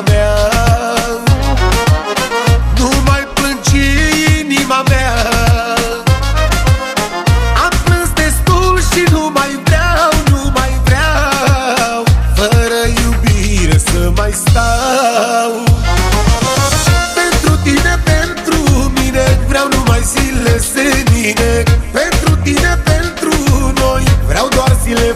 mea. Nu mai plângi inima mea. Am plâns destul și nu mai vreau, nu mai vreau. Fără iubire să mai stau. Pentru tine, pentru mine Vreau numai zile senine Pentru tine, pentru noi Vreau doar zile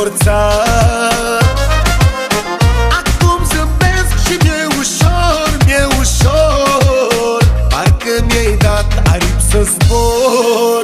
forțat Acum zâmbesc și mi-e ușor, mi-e ușor. Parcă mi-ai dat aripi să zbor.